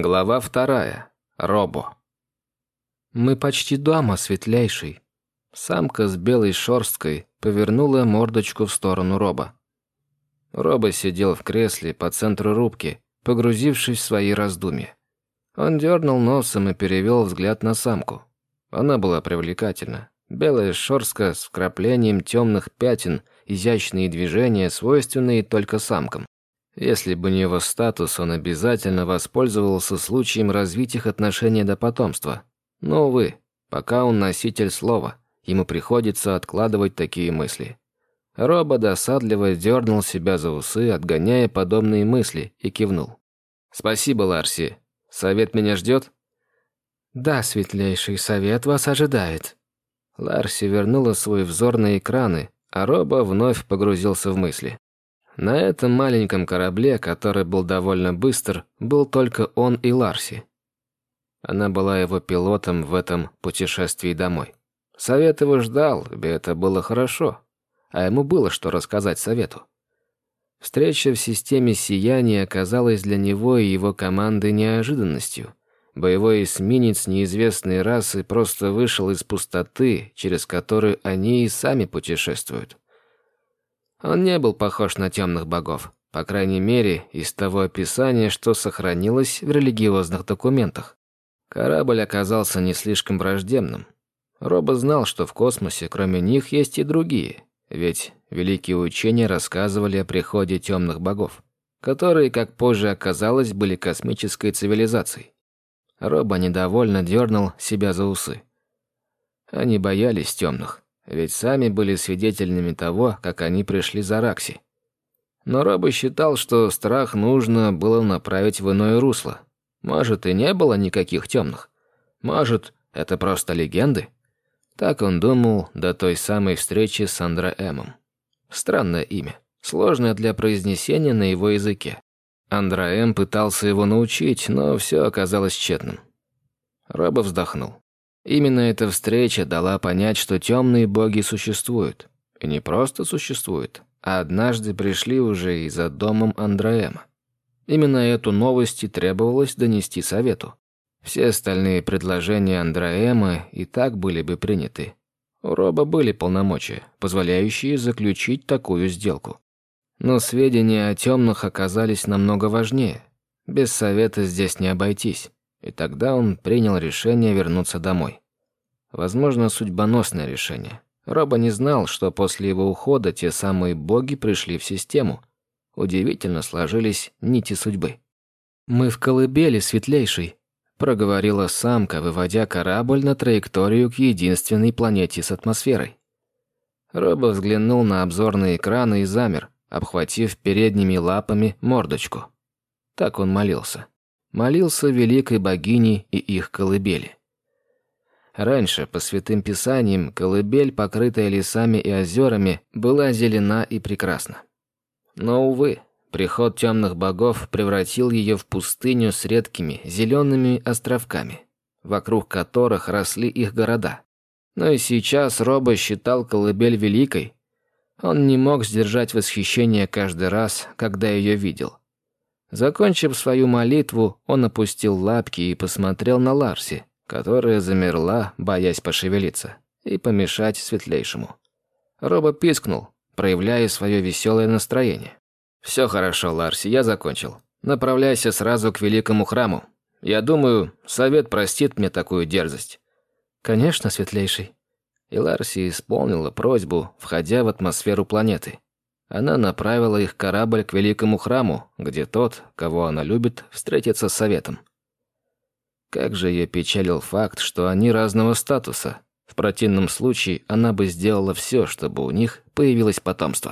Глава вторая. Робо. «Мы почти дома, светлейший». Самка с белой шерсткой повернула мордочку в сторону Роба. Роба сидел в кресле по центру рубки, погрузившись в свои раздумья. Он дернул носом и перевел взгляд на самку. Она была привлекательна. Белая шерстка с вкраплением темных пятен, изящные движения, свойственные только самкам. Если бы не его статус, он обязательно воспользовался случаем развить их отношения до потомства. Но, увы, пока он носитель слова, ему приходится откладывать такие мысли. Роба досадливо дернул себя за усы, отгоняя подобные мысли, и кивнул. «Спасибо, Ларси. Совет меня ждет?» «Да, светлейший совет вас ожидает». Ларси вернула свой взор на экраны, а Роба вновь погрузился в мысли. На этом маленьком корабле, который был довольно быстр, был только он и Ларси. Она была его пилотом в этом путешествии домой. Совет его ждал, и это было хорошо. А ему было что рассказать совету. Встреча в системе сияния оказалась для него и его команды неожиданностью. Боевой эсминец неизвестной расы просто вышел из пустоты, через которую они и сами путешествуют. Он не был похож на темных богов, по крайней мере, из того описания, что сохранилось в религиозных документах. Корабль оказался не слишком враждебным. Роба знал, что в космосе кроме них есть и другие, ведь великие учения рассказывали о приходе темных богов, которые, как позже оказалось, были космической цивилизацией. Роба недовольно дернул себя за усы. Они боялись темных, ведь сами были свидетелями того, как они пришли за Ракси. Но Роба считал, что страх нужно было направить в иное русло. Может, и не было никаких темных. Может, это просто легенды? Так он думал до той самой встречи с Андраэмом. Странное имя, сложное для произнесения на его языке. Андраэм пытался его научить, но все оказалось тщетным. Роба вздохнул. Именно эта встреча дала понять, что темные боги существуют. И не просто существуют, а однажды пришли уже и за домом Андраэма. Именно эту новость и требовалось донести совету. Все остальные предложения Андраэма и так были бы приняты. У Роба были полномочия, позволяющие заключить такую сделку. Но сведения о темных оказались намного важнее. Без совета здесь не обойтись. И тогда он принял решение вернуться домой. Возможно, судьбоносное решение. Роба не знал, что после его ухода те самые боги пришли в систему. Удивительно сложились нити судьбы. «Мы в колыбели, светлейший», — проговорила самка, выводя корабль на траекторию к единственной планете с атмосферой. Роба взглянул на обзорные экраны и замер, обхватив передними лапами мордочку. Так он молился молился великой богине и их колыбели. Раньше, по святым писаниям, колыбель, покрытая лесами и озерами, была зелена и прекрасна. Но, увы, приход темных богов превратил ее в пустыню с редкими зелеными островками, вокруг которых росли их города. Но и сейчас Роба считал колыбель великой. Он не мог сдержать восхищение каждый раз, когда ее видел. Закончив свою молитву, он опустил лапки и посмотрел на Ларси, которая замерла, боясь пошевелиться, и помешать светлейшему. Роба пискнул, проявляя свое веселое настроение. «Все хорошо, Ларси, я закончил. Направляйся сразу к великому храму. Я думаю, совет простит мне такую дерзость». «Конечно, светлейший». И Ларси исполнила просьбу, входя в атмосферу планеты. Она направила их корабль к великому храму, где тот, кого она любит, встретится с советом. Как же ее печалил факт, что они разного статуса. В противном случае она бы сделала все, чтобы у них появилось потомство.